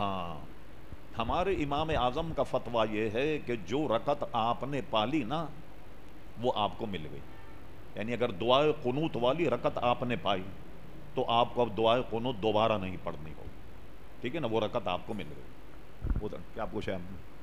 ہاں ہمارے امام اعظم کا فتویٰ یہ ہے کہ جو رکت آپ نے پالی نا، وہ آپ کو مل گئی۔ یعنی اگر دعائے قنوت والی رکت آپ نے پائی، تو آپ کو اب دعائے قنوت دوبارہ نہیں پڑھنی ہوگی۔ ٹھیک ہے نا؟ وہ رکت آپ کو مل گئی۔ وہ کیا پوچھا ہم نے؟